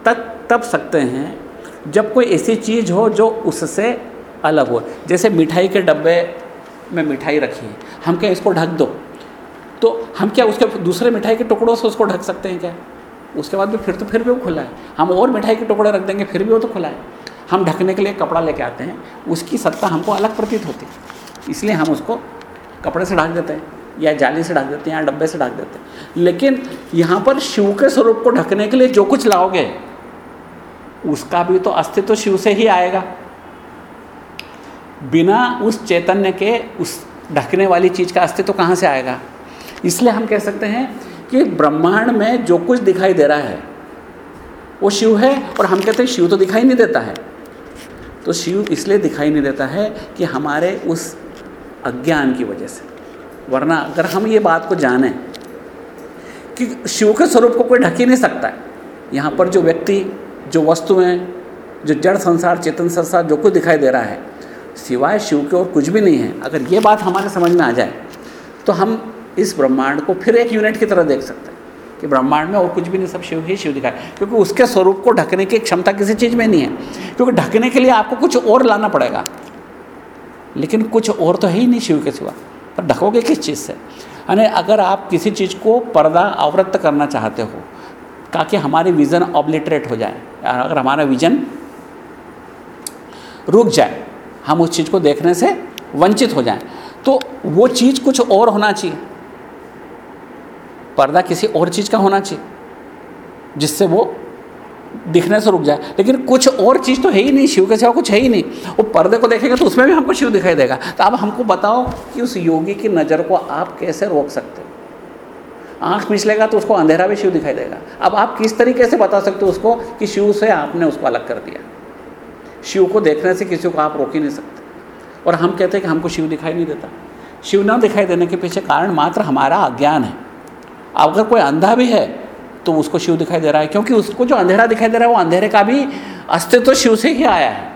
तक तब सकते हैं, जब कोई ऐसी चीज़ हो जो उससे अलग हो। जैसे मिठाई के डब्बे में मिठाई रखी है, हम क्या इसको ढक दो? तो हम क्या उसके दूसरे मिठाई के टुकड़ों से उसको ढक सकते हैं क्या? उसके बाद भी फिर तो फिर भी वो खुला है। हम और मिठाई के टुकड़े रख देंगे, फिर भी वो तो खुला है। हम ढकने के लिए कपड़ा लेके आते हैं, उसकी सत्ता हमको अलग प्रतीत होती है। इसलिए हम उसको कपड़े से ढक देते हैं, या जाली से ढक देते हैं, या डब्बे से ढक देते हैं। लेकिन यहाँ पर शिव के स्वरूप को ढकने के लिए जो कुछ लाओगे, उसका भी तो अस्तित्व शिव से ही आएगा। बिना उस चैतन्य के उस ढकने वाली चीज़ का अस्तित्व कहाँ से आएगा? इसलिए हम कह सकते हैं कि ब्रह्मांड में जो कुछ दिखाई दे रहा है, वो शिव है, और हम कहते हैं शिव तो दिखाई नहीं देता है। तो शिव इसलिए दिखाई नहीं देता है कि हमारे उस अज्ञान की वजह से। वरना अगर हम ये बात को जानें कि शिव के स्वरूप को कोई ढक ही नहीं सकता है। यहाँ पर जो व्यक्ति, जो वस्तुएँ जो जड़ संसार, चेतन संसार, जो कुछ दिखाई दे रहा है, सिवाय शिव के और कुछ भी नहीं है। अगर ये बात हमारे समझ में आ जाए तो हम इस ब्रह्मांड को फिर एक यूनिट की तरह देख सकते हैं। कि ब्रह्मांड में और कुछ भी नहीं, सब शिव ही शिव दिखाए। क्योंकि उसके स्वरूप को ढकने की क्षमता किसी चीज़ में नहीं है। क्योंकि ढकने के लिए आपको कुछ और लाना पड़ेगा। लेकिन कुछ और तो है ही नहीं शिव के सिवा। पर ढकोगे किस चीज़ से? यानी अगर आप किसी चीज़ को पर्दा आवृत्त करना चाहते हो, ताकि हमारी विज़न ऑब्लिटरेट हो जाए अगर हमारा विजन रुक जाए, हम उस चीज़ को देखने से वंचित हो जाएँ तो वो चीज़ कुछ और होना चाहिए। पर्दा किसी और चीज़ का होना चाहिए, जिससे वो दिखने से रुक जाए। लेकिन कुछ और चीज़ तो है ही नहीं, शिव के सिवा कुछ है ही नहीं। वो पर्दे को देखेंगे तो उसमें भी हमको शिव दिखाई देगा। तो अब हमको बताओ कि उस योगी की नज़र को आप कैसे रोक सकते हो? आँख मिचलेगा तो उसको अंधेरा भी शिव दिखाई देगा। अब आप किस तरीके से बता सकते हो उसको कि शिव से आपने उसको अलग कर दिया? शिव को देखने से किसी को आप रोक ही नहीं सकते। और हम कहते हैं कि हमको शिव दिखाई नहीं देता। शिव न दिखाई देने के पीछे कारण मात्र हमारा अज्ञान है। अगर कोई अंधा भी है तो उसको शिव दिखाई दे रहा है, क्योंकि उसको जो अंधेरा दिखाई दे रहा है, वो अंधेरे का भी अस्तित्व तो शिव से ही आया है।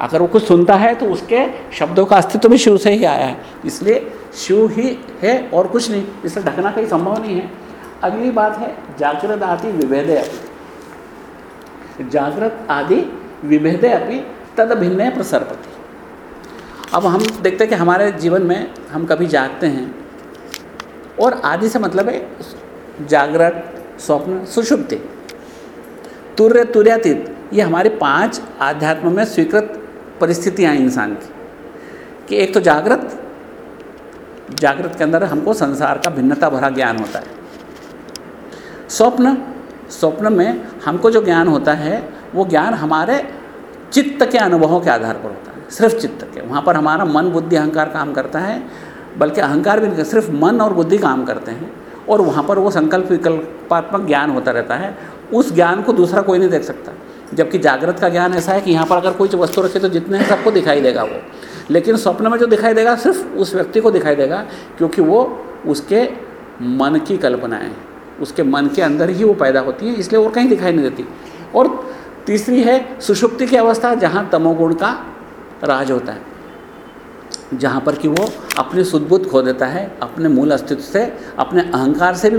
अगर वो कुछ सुनता है तो उसके शब्दों का अस्तित्व तो भी शिव से ही आया है। इसलिए शिव ही है और कुछ नहीं इसलिए ढकना कहीं संभव नहीं है। अगली बात है, जागृत आदि विभेदे अपनी जागृत आदि विभेदे अपनी तद भिन्न प्रसरपति। अब हम देखते हैं कि हमारे जीवन में हम कभी जागते हैं और आदि से मतलब है जागृत स्वप्न, सुषुप्ति। तुर्य तुर्यातीत ये हमारे पाँच आध्यात्म में स्वीकृत परिस्थितियाँ हैं इंसान की। कि एक तो जागृत जागृत के अंदर हमको संसार का भिन्नता भरा ज्ञान होता है। स्वप्न स्वप्न में हमको जो ज्ञान होता है, वो ज्ञान हमारे चित्त के अनुभवों के आधार पर होता है, सिर्फ़ चित्त के। वहाँ पर हमारा मन, बुद्धि, अहंकार काम करता है बल्कि अहंकार भी नहीं सिर्फ़ मन और बुद्धि काम करते हैं। और वहाँ पर वो संकल्प विकल्पात्मक ज्ञान होता रहता है। उस ज्ञान को दूसरा कोई नहीं देख सकता। जबकि जागृत का ज्ञान ऐसा है कि यहाँ पर अगर कोई वस्तु रखे तो जितने हैं सबको दिखाई देगा वो। लेकिन स्वप्न में जो दिखाई देगा, सिर्फ़ उस व्यक्ति को दिखाई देगा, क्योंकि वो उसके मन की कल्पनाएँ उसके मन के अंदर ही वो पैदा होती है, इसलिए और कहीं दिखाई नहीं देती। और तीसरी है, सुषुप्ति की अवस्था, जहाँ तमोगुण का राज होता है। जहाँ पर कि वो अपने सुदबुद्ध खो देता है, अपने मूल अस्तित्व से, अपने अहंकार से भी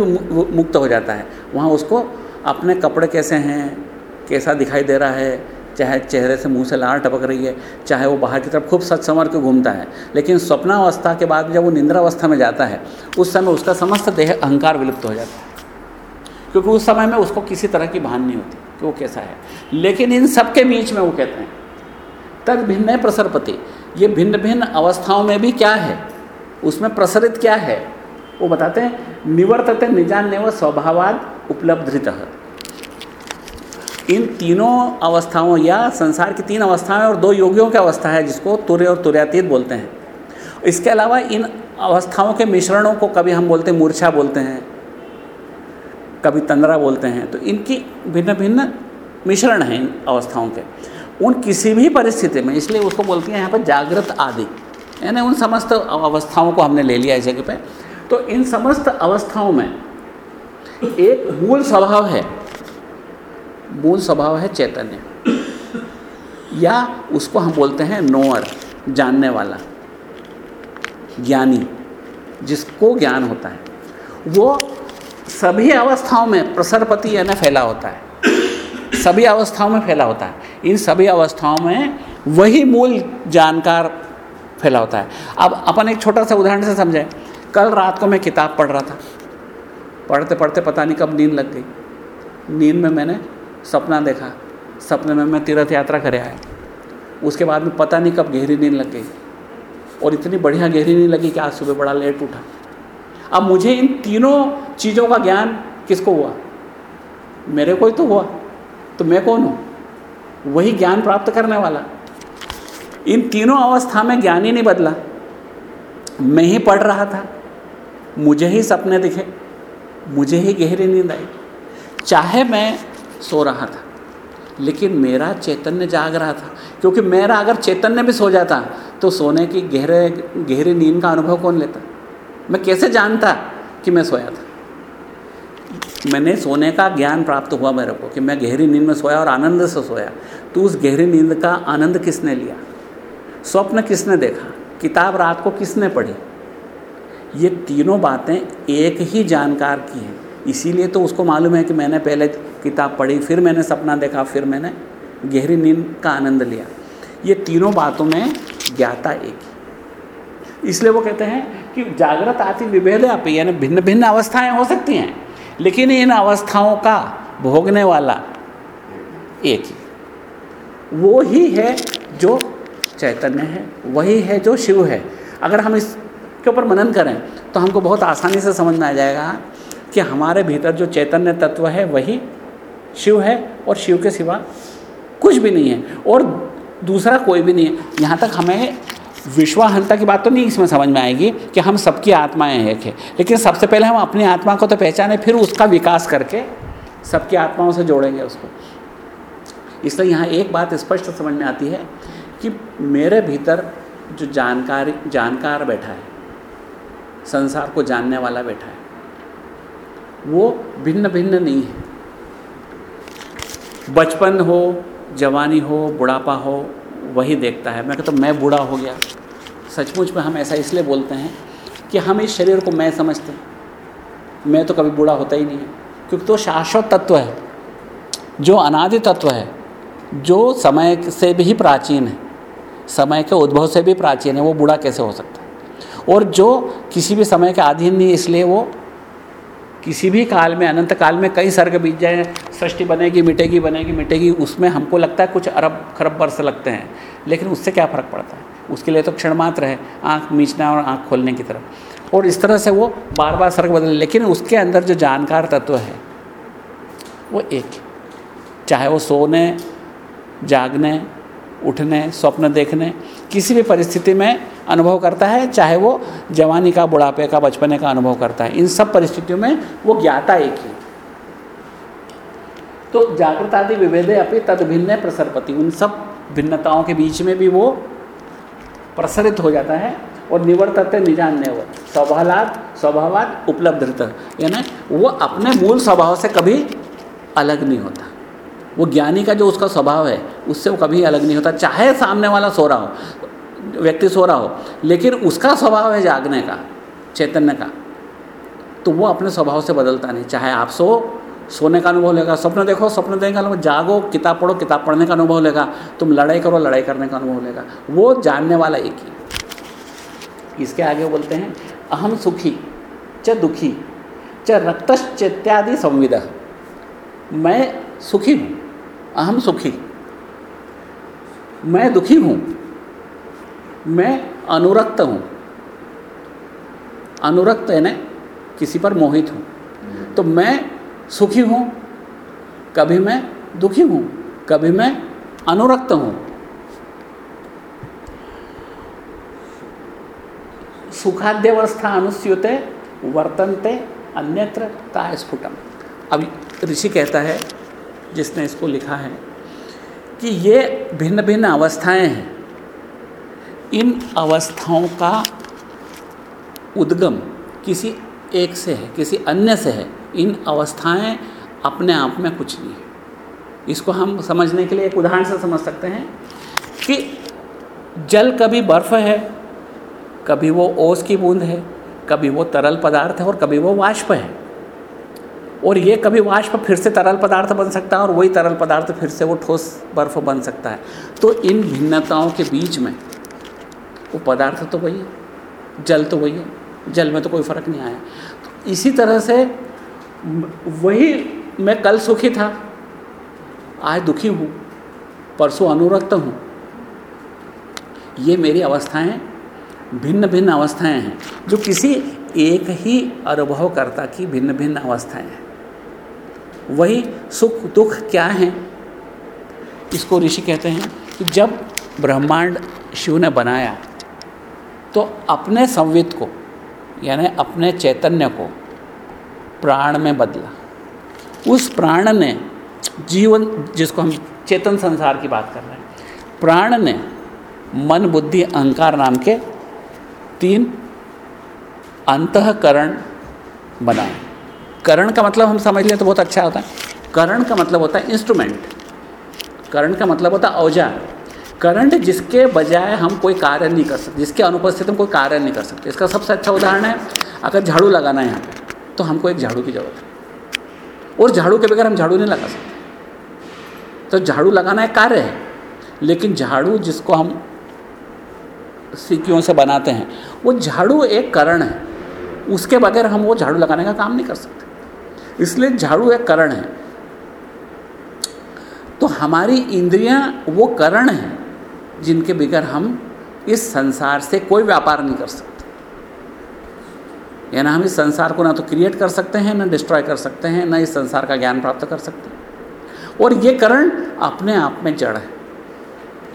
मुक्त हो जाता है। वहाँ उसको अपने कपड़े कैसे हैं, कैसा दिखाई दे रहा है, चाहे चेहरे से मुँह से लार टपक रही है, चाहे वो बाहर की तरफ़ खूब सच संवर के घूमता है, लेकिन स्वप्नावस्था के बाद जब वो निंद्रावस्था में जाता है, उस समय उसका समस्त देह अहंकार विलुप्त हो जाता है। क्योंकि उस समय में उसको किसी तरह की भान नहीं होती कि वो कैसा है। लेकिन इन सब के बीच में वो कहते हैं, तद भिन्न प्रसरपति ये भिन्न भिन्न अवस्थाओं में भी क्या है? उसमें प्रसरित क्या है? वो बताते हैं, निवर्तते निजान व स्वभावाद उपलब्धित। इन तीनों अवस्थाओं या संसार की तीन अवस्थाएँ और दो योगियों की अवस्था है, जिसको तुर्य और तुर्यातीत बोलते हैं। इसके अलावा इन अवस्थाओं के मिश्रणों को कभी हम बोलते हैं, मूर्छा बोलते हैं, कभी तंद्रा बोलते हैं तो इनकी भिन्न भिन्न मिश्रण हैं इन अवस्थाओं के। उन किसी भी परिस्थिति में, इसलिए उसको बोलती हैं यहाँ पर जागृत आदि। यानी उन समस्त अवस्थाओं को हमने ले लिया इस जगह पे। तो इन समस्त अवस्थाओं में एक मूल स्वभाव है। मूल स्वभाव है चैतन्य। या उसको हम बोलते हैं नोअर, जानने वाला, ज्ञानी, जिसको ज्ञान होता है। वो सभी अवस्थाओं में प्रसरपति यानी फैला होता है। सभी अवस्थाओं में फैला होता है। इन सभी अवस्थाओं में वही मूल जानकार फैला होता है। अब अपन एक छोटा सा उदाहरण से समझें। कल रात को मैं किताब पढ़ रहा था। पढ़ते पढ़ते पता नहीं कब नींद लग गई। नींद में मैंने सपना देखा। सपने में मैं तीर्थ यात्रा करे आया। उसके बाद में पता नहीं कब गहरी नींद लग गई। और इतनी बढ़िया गहरी नींद लगी कि आज सुबह बड़ा लेट उठा। अब मुझे इन तीनों चीज़ों का ज्ञान किसको हुआ? मेरे को ही तो हुआ। तो मैं कौन हूँ? वही ज्ञान प्राप्त करने वाला। इन तीनों अवस्था में ज्ञान ही नहीं बदला। मैं ही पढ़ रहा था। मुझे ही सपने दिखे। मुझे ही गहरी नींद आई। चाहे मैं सो रहा था, लेकिन मेरा चैतन्य जाग रहा था। क्योंकि मेरा अगर चैतन्य भी सो जाता तो सोने की गहरे, गहरी नींद का अनुभव कौन लेता? मैं कैसे जानता कि मैं सोया था? मैंने सोने का ज्ञान प्राप्त हुआ मेरे को कि मैं गहरी नींद में सोया और आनंद से सोया। तो उस गहरी नींद का आनंद किसने लिया? स्वप्न किसने देखा? किताब रात को किसने पढ़ी? ये तीनों बातें एक ही जानकार की हैं। इसीलिए तो उसको मालूम है कि मैंने पहले किताब पढ़ी, फिर मैंने सपना देखा, फिर मैंने गहरी नींद का आनंद लिया। ये तीनों बातों में ज्ञाता एक ही। इसलिए वो कहते हैं कि जागृत आती विभेद आप यानी भिन्न भिन्न अवस्थाएँ हो सकती हैं। लेकिन इन अवस्थाओं का भोगने वाला एक ही। वो ही है जो चैतन्य है, वही है जो शिव है। अगर हम इसके ऊपर मनन करें तो हमको बहुत आसानी से समझ में आ जाएगा कि हमारे भीतर जो चैतन्य तत्व है, वही शिव है और शिव के सिवा कुछ भी नहीं है। और दूसरा कोई भी नहीं है। यहाँ तक हमें विश्वाहंता की बात तो नहीं इसमें समझ में आएगी कि हम सबकी आत्माएँ एक है। लेकिन सबसे पहले हम अपनी आत्मा को तो पहचाने, फिर उसका विकास करके सबकी आत्माओं से जोड़ेंगे उसको। इसलिए यहाँ एक बात स्पष्ट समझ में आती है कि मेरे भीतर जो जानकारी, जानकार बैठा है, संसार को जानने वाला बैठा है, वो भिन्न भिन्न नहीं है। बचपन हो, जवानी हो, बुढ़ापा हो वही देखता है। मैं कहता तो मैं बूढ़ा हो गया। सचमुच में हम ऐसा इसलिए बोलते हैं कि हम इस शरीर को मैं समझते हैं। मैं तो कभी बूढ़ा होता ही नहीं है, क्योंकि तो शाश्वत तत्व है, जो अनादि तत्व है, जो समय से भी प्राचीन है, समय के उद्भव से भी प्राचीन है, वो बूढ़ा कैसे हो सकता है? और जो किसी भी समय के अधीन नहीं, इसलिए वो किसी भी काल में, अनंत काल में कई सर्ग बीत जाए, सृष्टि बनेगी, मिटेगी बनेगी, मिटेगी, उसमें हमको लगता है कुछ अरब, खरब वर्ष लगते हैं, लेकिन उससे क्या फ़र्क पड़ता है? उसके लिए तो क्षण मात्र है, आँख मीचना और आँख खोलने की तरफ़। और इस तरह से वो बार बार सर्ग बदले, लेकिन उसके अंदर जो जानकार तत्व है, वो एक चाहे वो सोने, जागने, उठने, स्वप्न देखने किसी भी परिस्थिति में अनुभव करता है, चाहे वो जवानी का, बुढ़ापे का, बचपने का अनुभव करता है। इन सब परिस्थितियों में वो ज्ञाता एक ही। तो जागृत आदि विभेदे अपनी तद भिन्न प्रसरपति। उन सब भिन्नताओं के बीच में भी वो प्रसरित हो जाता है और निवर्तते निजान्य वो स्वभावाद स्वभावाद उपलब्ध यानी वो अपने मूल स्वभाव से कभी अलग नहीं होता। वो ज्ञानी का जो उसका स्वभाव है, उससे वो कभी अलग नहीं होता। चाहे सामने वाला सो रहा हो व्यक्ति सो रहा हो। लेकिन उसका स्वभाव है जागने का, चैतन्य का। तो वो अपने स्वभाव से बदलता नहीं। चाहे आप सो, सोने का अनुभव लेगा, स्वप्न देखो, स्वप्न देखने का अनुभव जागो, किताब पढ़ो, किताब पढ़ने का अनुभव लेगा, तुम लड़ाई करो, लड़ाई करने का अनुभव लेगा। वो जानने वाला एक ही। इसके आगे बोलते हैं, अहम सुखी च दुखी, च रक्तश्चैत्यादि संविदा। मैं सुखी हूँ, अहम सुखी। मैं दुखी हूँ मैं अनुरक्त हूँ। अनुरक्त यानी किसी पर मोहित हूँ। तो मैं सुखी हूँ, कभी मैं दुखी हूँ, कभी मैं अनुरक्त हूँ। सुखाद्यवस्था अनुस्युते, वर्तनते, अन्यत्र का स्फुटम अब ऋषि कहता है, जिसने इसको लिखा है, कि ये भिन्न भिन्न अवस्थाएँ हैं। इन अवस्थाओं का उद्गम किसी एक से है, किसी अन्य से है, इन अवस्थाएँ अपने आप में कुछ नहीं है। इसको हम समझने के लिए एक उदाहरण से समझ सकते हैं कि जल कभी बर्फ़ है, कभी वो ओस की बूंद है, कभी वो तरल पदार्थ है और कभी वो वाष्प है। और ये कभी वाष्प फिर से तरल पदार्थ बन सकता है और वही तरल पदार्थ फिर से वो ठोस बर्फ़ बन सकता है। तो इन भिन्नताओं के बीच में वो पदार्थ तो वही है, जल तो वही है, जल में तो कोई फ़र्क नहीं आया। तो इसी तरह से वही मैं कल सुखी था, आज दुखी हूँ, परसों अनुरक्त हूँ। ये मेरी अवस्थाएँ भिन्न भिन्न अवस्थाएँ हैं, जो किसी एक ही अनुभवकर्ता की भिन्न भिन्न अवस्थाएँ हैं। वही सुख दुख क्या हैं? इसको ऋषि कहते हैं कि जब ब्रह्मांड शिव ने बनाया तो अपने संवित को, यानी अपने चैतन्य को प्राण में बदला। उस प्राण ने जीवन, जिसको हम चेतन संसार की बात कर रहे हैं, प्राण ने मन, बुद्धि, अहंकार नाम के तीन अंतकरण बनाए। करण का मतलब हम समझ लें तो बहुत अच्छा होता है। करण का मतलब होता है इंस्ट्रूमेंट करण का मतलब होता है औज़ार। करंट जिसके बजाय हम कोई कार्य नहीं कर सकते, जिसके अनुपस्थित हम कोई कार्य नहीं कर सकते। इसका सबसे अच्छा उदाहरण है, अगर झाड़ू लगाना है यहाँ पे तो हमको एक झाड़ू की ज़रूरत है। और झाड़ू के बगैर हम झाड़ू नहीं लगा सकते। तो झाड़ू लगाना एक कार्य है, लेकिन झाड़ू जिसको हम सीखियों से बनाते हैं, वो झाड़ू एक करण है। उसके बगैर हम वो झाड़ू लगाने का काम नहीं कर सकते। इसलिए झाड़ू एक करण है। तो हमारी इंद्रियाँ वो करण हैं जिनके बगैर हम इस संसार से कोई व्यापार नहीं कर सकते। या ना हम इस संसार को ना तो क्रिएट कर सकते हैं, ना डिस्ट्रॉय कर सकते हैं, ना इस संसार का ज्ञान प्राप्त कर सकते हैं। और ये करण अपने आप में जड़ है।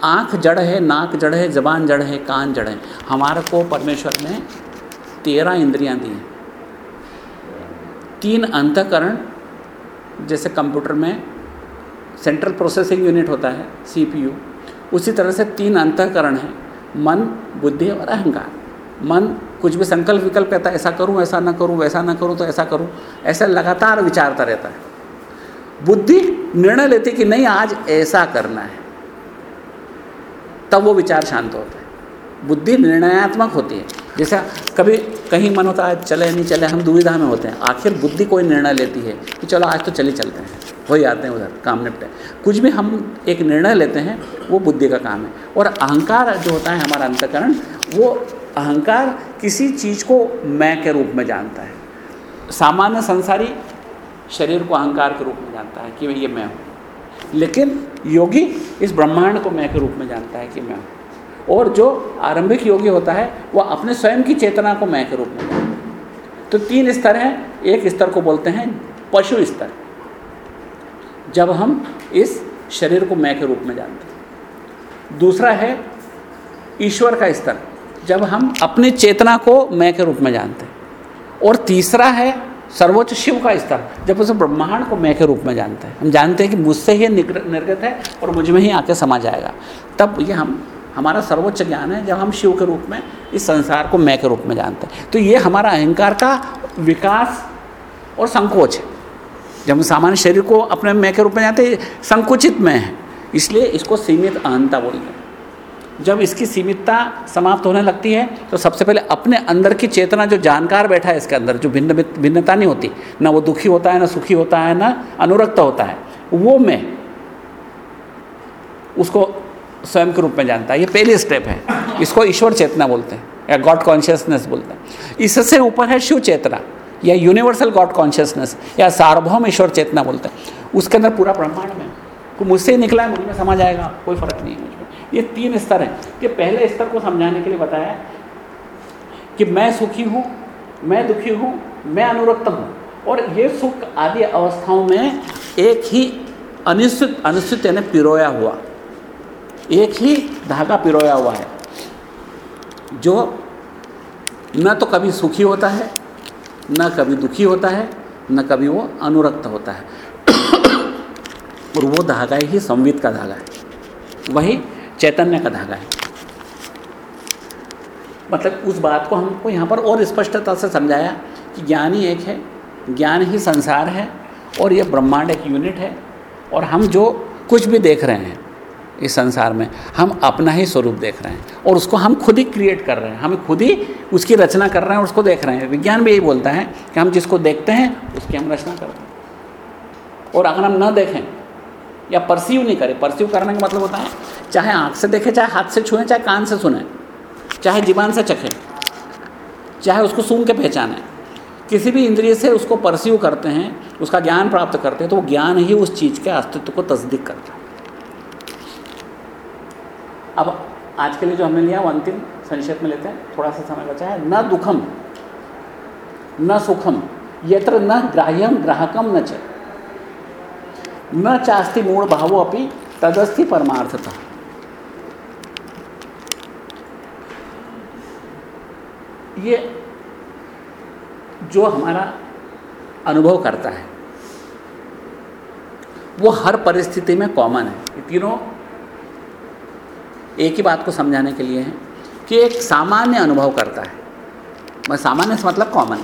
आँख जड़ है, नाक जड़ है, जबान जड़ है, कान जड़ है। हमारे को परमेश्वर ने तेरह इंद्रियाँ दी हैं। तीन अंतकरण, जैसे कंप्यूटर में सेंट्रल प्रोसेसिंग यूनिट होता है सीपीयू उसी तरह से तीन अंतकरण हैं, मन, बुद्धि और अहंकार। मन, कुछ भी संकल्प विकल्प कहता है, ऐसा करूँ, ऐसा ना करूँ, वैसा ना करूँ तो ऐसा करूँ। ऐसा लगातार विचारता रहता है। बुद्धि निर्णय लेती कि नहीं, आज ऐसा करना है। तब वो विचार शांत होता है। बुद्धि निर्णयात्मक होती है। जैसा कभी कहीं मन होता है, चले नहीं चले, हम दुविधा में होते हैं। आखिर बुद्धि कोई निर्णय लेती है कि चलो आज तो चले चलते हैं। वही आते हैं उधर, काम निपटे कुछ भी हम एक निर्णय लेते हैं, वो बुद्धि का काम है। और अहंकार जो होता है हमारा अंतकरण, वो अहंकार किसी चीज़ को मैं के रूप में जानता है। सामान्य संसारी शरीर को अहंकार के रूप में जानता है कि ये मैं हूँ। लेकिन योगी इस ब्रह्मांड को मैं के रूप में जानता है कि मैं हूँ। और जो आरंभिक योगी होता है वह अपने स्वयं की चेतना को मैं के रूप में जानता है। तो तीन स्तर हैं, एक स्तर को बोलते हैं पशु स्तर। जब हम इस शरीर को मैं के रूप में जानते हैं। दूसरा है ईश्वर का स्तर। जब हम अपनी चेतना को मैं के रूप में जानते हैं। और तीसरा है सर्वोच्च शिव का स्तर। जब उसे ब्रह्मांड को मैं के रूप में जानते हैं। हम जानते हैं कि मुझसे ही निर्गत है और मुझमें ही आके समा जाएगा। तब ये हम, हमारा सर्वोच्च ज्ञान है जब हम शिव के रूप में, इस संसार को मैं के रूप में जानते हैं। तो ये हमारा अहंकार का विकास और संकोच है। जब हम सामान्य शरीर को अपने मैं के रूप में जानते संकुचित में है। इसलिए इसको सीमित अहंता बोलते हैं। जब इसकी सीमितता समाप्त होने लगती है तो सबसे पहले अपने अंदर की चेतना, जो जानकार बैठा है इसके अंदर, जो भिन्न भिन्नता नहीं होती, ना वो दुखी होता है, ना सुखी होता है, ना अनुरक्त होता है, वो मैं उसको स्वयं के रूप में जानता है। ये पहली स्टेप है। इसको ईश्वर चेतना बोलते हैं, या गॉड कॉन्शियसनेस बोलते हैं। इससे ऊपर है शिव चेतना। या यूनिवर्सल गॉड कॉन्शियसनेस या सार्वभौम ईश्वर चेतना बोलते हैं। उसके अंदर पूरा ब्रह्मांड में तो मुझसे ही निकला है, मुझमें समझ आएगा, कोई फ़र्क नहीं है ये तीन स्तर हैं कि पहले स्तर को समझाने के लिए बताया कि मैं सुखी हूँ, मैं दुखी हूँ, मैं अनुरक्त हूँ। और ये सुख आदि अवस्थाओं में एक ही अनिश्चित अनिश्चित यानी पिरोया हुआ, एक ही धागा पिरोया हुआ है। जो न तो कभी सुखी होता है न कभी दुखी होता है, न कभी वो अनुरक्त होता है। और वो धागा ही संवित का धागा है। वही चैतन्य का धागा है। मतलब उस बात को हमको यहाँ पर और स्पष्टता से समझाया कि ज्ञान ही एक है, ज्ञान ही संसार है, और यह ब्रह्मांड एक यूनिट है, और हम जो कुछ भी देख रहे हैं इस संसार में, हम अपना ही स्वरूप देख रहे हैं और उसको हम खुद ही क्रिएट कर रहे हैं। हम खुद ही उसकी रचना कर रहे हैं और उसको देख रहे हैं। विज्ञान भी यही बोलता है कि हम जिसको देखते हैं, उसकी हम रचना करते हैं। और अगर हम न देखें या परसीव नहीं करें परसीव करने का मतलब होता है, चाहे आँख से देखें, चाहे हाथ से छुएँ, चाहे कान से सुने, चाहे जीवान से चखें, चाहे उसको सूंघ के पहचानें, किसी भी इंद्रिय से उसको परसीव करते हैं, उसका ज्ञान प्राप्त करते हैं तो वो ज्ञान ही उस चीज़ के अस्तित्व को तस्दीक करता है। अब आज के लिए जो हमने लिया, वो अंतिम संक्षेप में लेते हैं। थोड़ा सा समय बचा है। न दुखम, न सुखम, यत्र न ग्राह्यम, ग्राहकम न च। न चास्ति मूढ़ भावो अपनी तदस्थि परमार्थता। ये जो हमारा अनुभव करता है, वो हर परिस्थिति में कॉमन है। ये तीनों एक ही बात को समझाने के लिए है कि एक सामान्य अनुभव करता है। मैं सामान्य से मतलब कॉमन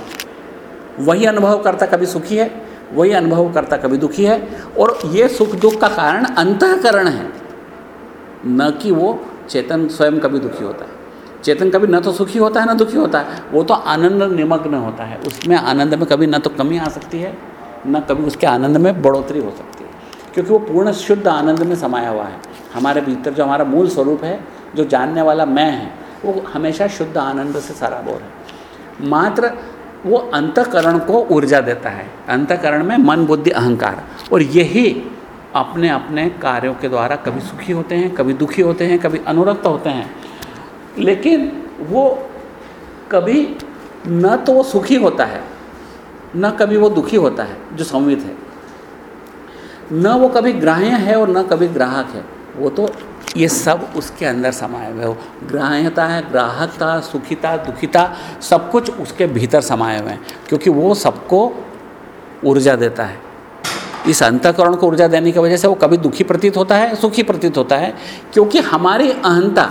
वही अनुभव करता कभी सुखी है, वही अनुभव करता कभी दुखी है, और ये सुख दुख का कारण अंतकरण है। न कि वो चेतन स्वयं कभी दुखी होता है। चेतन कभी न तो सुखी होता है, न दुखी होता है। वो तो आनंद निमग्न होता है। उसमें आनंद में कभी न तो कमी आ सकती है, न कभी उसके आनंद में बढ़ोतरी हो सकती है। क्योंकि वो पूर्ण शुद्ध आनंद में समाया हुआ है। हमारे भीतर जो हमारा मूल स्वरूप है, जो जानने वाला मैं है, वो हमेशा शुद्ध आनंद से सराबोर है। मात्र वो अंतकरण को ऊर्जा देता है। अंतकरण में मन, बुद्धि, अहंकार। और यही अपने अपने कार्यों के द्वारा कभी सुखी होते हैं, कभी दुखी होते हैं, कभी अनुरक्त होते हैं। लेकिन वो कभी न तो वो सुखी होता है, न कभी वो दुखी होता है, जो संवित है। न वो कभी ग्राह्य है और न कभी ग्राहक है। वो तो ये सब उसके अंदर समाये हुए हो। ग्राह्यता है, ग्राहकता, सुखिता, दुखिता, सब कुछ उसके भीतर समाये हुए हैं, क्योंकि वो सबको ऊर्जा देता है। इस अंतकरण को ऊर्जा देने की वजह से वो कभी दुखी प्रतीत होता है, सुखी प्रतीत होता है, क्योंकि हमारी अहंता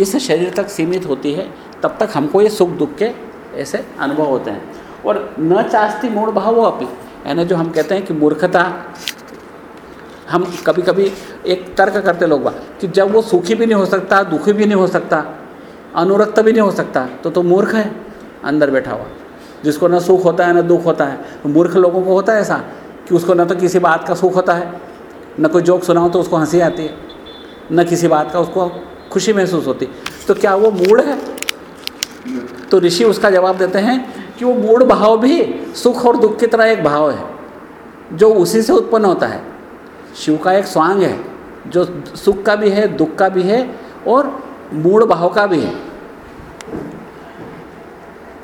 इस शरीर तक सीमित होती है, तब तक हमको ये सुख दुख के ऐसे अनुभव होते हैं। और न चास्ती मूढ़ भाव वो अपनी यानी जो हम कहते हैं कि मूर्खता हम कभी कभी एक तर्क करते लोग बा कि जब वो सुखी भी नहीं हो सकता, दुखी भी नहीं हो सकता, अनुरक्त भी नहीं हो सकता तो तो मूर्ख है, अंदर बैठा हुआ। जिसको ना सुख होता है, ना दुख होता है। तो मूर्ख लोगों को होता है ऐसा कि उसको ना तो किसी बात का सुख होता है, न कोई जोक सुनाओ तो उसको हँसी आती है, न किसी बात का उसको खुशी महसूस होती तो क्या वो मूड है? तो ऋषि उसका जवाब देते हैं कि वो मूड भाव भी सुख और दुख की तरह एक भाव है, जो उसी से उत्पन्न होता है। शिव का एक स्वांग है, जो सुख का भी है, दुख का भी है, और मूड भाव का भी है।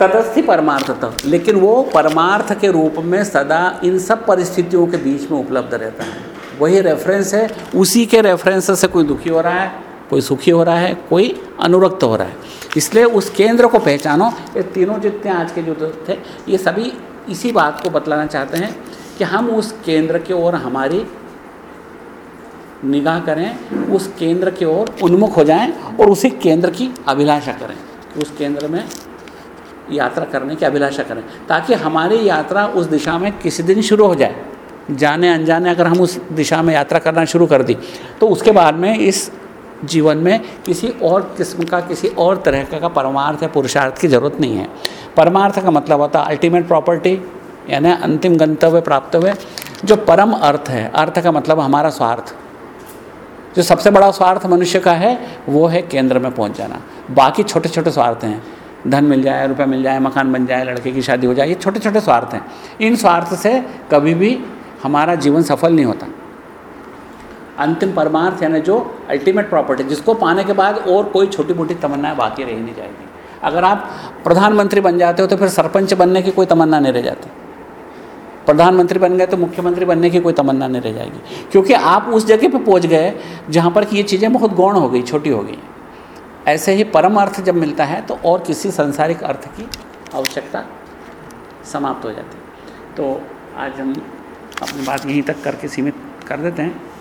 तदस्थि परमार्थता, लेकिन वो परमार्थ के रूप में सदा इन सब परिस्थितियों के बीच में उपलब्ध रहता है। वही रेफरेंस है, उसी के रेफरेंस से कोई दुखी हो रहा है, कोई सुखी हो रहा है, कोई अनुरक्त हो रहा है। इसलिए उस केंद्र को पहचानो, ये तीनों जितने आज के जो थे, ये सभी इसी बात को बतलाना चाहते हैं कि हम उस केंद्र की ओर हमारी निगाह करें उस केंद्र की ओर उन्मुख हो जाएँ और उसी केंद्र की अभिलाषा करें। उस केंद्र में यात्रा करने की अभिलाषा करें ताकि हमारी यात्रा उस दिशा में किसी दिन शुरू हो जाए। जाने अनजाने अगर हम उस दिशा में यात्रा करना शुरू कर दी तो उसके बाद में इस जीवन में किसी और किस्म का किसी और तरह का, का परमार्थ या पुरुषार्थ की ज़रूरत नहीं है। परमार्थ का मतलब होता है अल्टीमेट प्रॉपर्टी यानी अंतिम गंतव्य प्राप्त हुए जो परम अर्थ है। अर्थ का मतलब हमारा स्वार्थ। जो सबसे बड़ा स्वार्थ मनुष्य का है, वो है केंद्र में पहुँच जाना। बाकी छोटे छोटे स्वार्थ हैं। धन मिल जाए, रुपया मिल जाए, मकान बन जाए, लड़के की शादी हो जाए, ये छोटे छोटे स्वार्थ हैं। इन स्वार्थ से कभी भी हमारा जीवन सफल नहीं होता। अंतिम परमार्थ यानी जो अल्टीमेट प्रॉपर्टी जिसको पाने के बाद और कोई छोटी मोटी तमन्नाएँ बाकी रह नहीं जाएगी। अगर आप प्रधानमंत्री बन जाते हो तो फिर सरपंच बनने की कोई तमन्ना नहीं रह जाती। प्रधानमंत्री बन गए तो मुख्यमंत्री बनने की कोई तमन्ना नहीं रह जाएगी। क्योंकि आप उस जगह पर पहुँच गए जहाँ पर कि ये चीज़ें बहुत गौण हो गई, छोटी हो गई। ऐसे ही परम अर्थ जब मिलता है तो और किसी संसारिक अर्थ की आवश्यकता समाप्त हो जाती है। तो आज हम अपनी बात यहीं तक करके सीमित कर देते हैं।